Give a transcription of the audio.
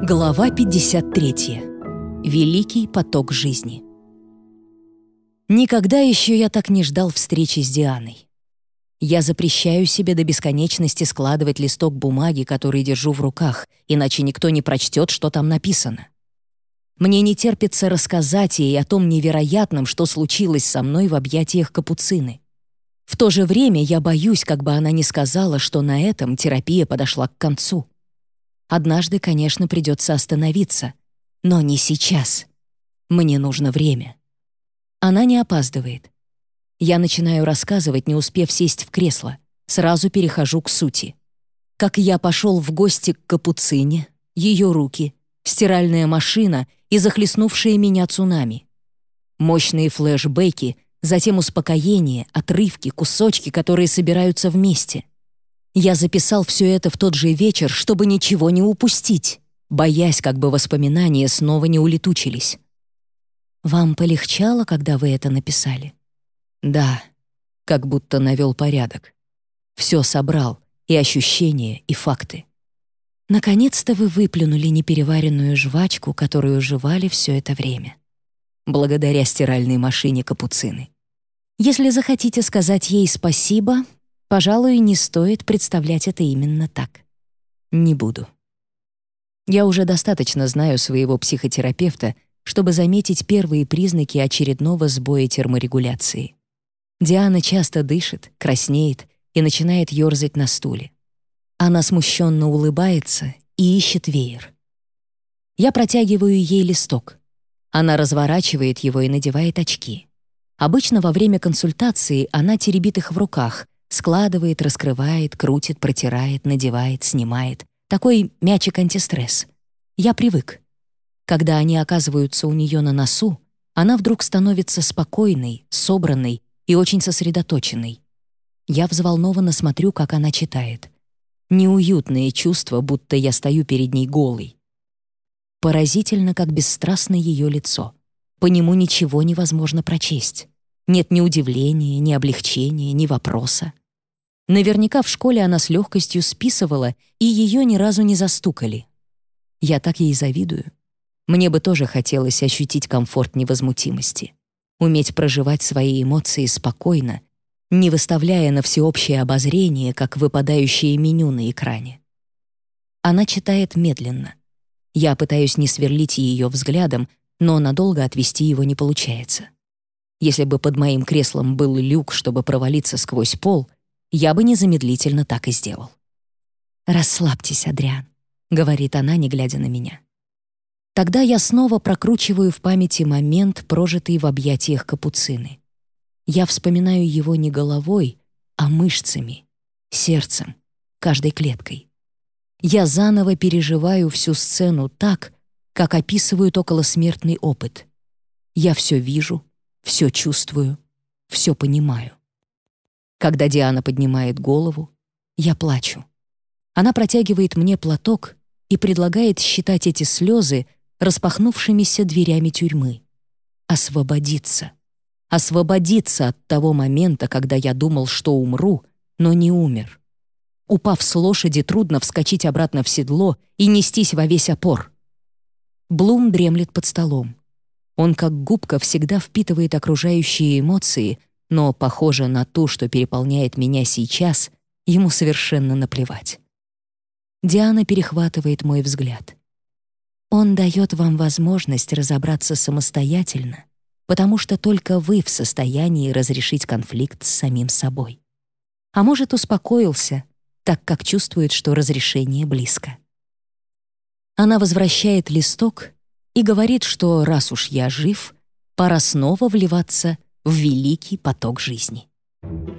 Глава 53. Великий поток жизни. Никогда еще я так не ждал встречи с Дианой. Я запрещаю себе до бесконечности складывать листок бумаги, который держу в руках, иначе никто не прочтет, что там написано. Мне не терпится рассказать ей о том невероятном, что случилось со мной в объятиях капуцины. В то же время я боюсь, как бы она не сказала, что на этом терапия подошла к концу. Однажды, конечно, придется остановиться. Но не сейчас. Мне нужно время. Она не опаздывает. Я начинаю рассказывать, не успев сесть в кресло. Сразу перехожу к сути. Как я пошел в гости к Капуцине, ее руки, стиральная машина и захлестнувшие меня цунами. Мощные флешбеки, затем успокоение, отрывки, кусочки, которые собираются вместе — я записал все это в тот же вечер, чтобы ничего не упустить, боясь, как бы воспоминания снова не улетучились. «Вам полегчало, когда вы это написали?» «Да», как будто навел порядок. Все собрал, и ощущения, и факты. Наконец-то вы выплюнули непереваренную жвачку, которую жевали все это время. Благодаря стиральной машине капуцины. Если захотите сказать ей спасибо, Пожалуй, не стоит представлять это именно так. Не буду. Я уже достаточно знаю своего психотерапевта, чтобы заметить первые признаки очередного сбоя терморегуляции. Диана часто дышит, краснеет и начинает ёрзать на стуле. Она смущенно улыбается и ищет веер. Я протягиваю ей листок. Она разворачивает его и надевает очки. Обычно во время консультации она теребит их в руках, Складывает, раскрывает, крутит, протирает, надевает, снимает. Такой мячик-антистресс. Я привык. Когда они оказываются у нее на носу, она вдруг становится спокойной, собранной и очень сосредоточенной. Я взволнованно смотрю, как она читает. Неуютное чувство, будто я стою перед ней голой. Поразительно, как бесстрастно ее лицо. По нему ничего невозможно прочесть. Нет ни удивления, ни облегчения, ни вопроса. Наверняка в школе она с легкостью списывала, и ее ни разу не застукали. Я так ей завидую. Мне бы тоже хотелось ощутить комфорт невозмутимости, уметь проживать свои эмоции спокойно, не выставляя на всеобщее обозрение, как выпадающее меню на экране. Она читает медленно. Я пытаюсь не сверлить ее взглядом, но надолго отвести его не получается. Если бы под моим креслом был люк, чтобы провалиться сквозь пол, я бы незамедлительно так и сделал. «Расслабьтесь, Адриан», — говорит она, не глядя на меня. Тогда я снова прокручиваю в памяти момент, прожитый в объятиях капуцины. Я вспоминаю его не головой, а мышцами, сердцем, каждой клеткой. Я заново переживаю всю сцену так, как описывают околосмертный опыт. Я все вижу, все чувствую, все понимаю. Когда Диана поднимает голову, я плачу. Она протягивает мне платок и предлагает считать эти слезы распахнувшимися дверями тюрьмы. Освободиться. Освободиться от того момента, когда я думал, что умру, но не умер. Упав с лошади, трудно вскочить обратно в седло и нестись во весь опор. Блум дремлет под столом. Он, как губка, всегда впитывает окружающие эмоции, но, похоже на ту, что переполняет меня сейчас, ему совершенно наплевать. Диана перехватывает мой взгляд. Он дает вам возможность разобраться самостоятельно, потому что только вы в состоянии разрешить конфликт с самим собой. А может, успокоился, так как чувствует, что разрешение близко. Она возвращает листок и говорит, что раз уж я жив, пора снова вливаться в великий поток жизни. Thank you.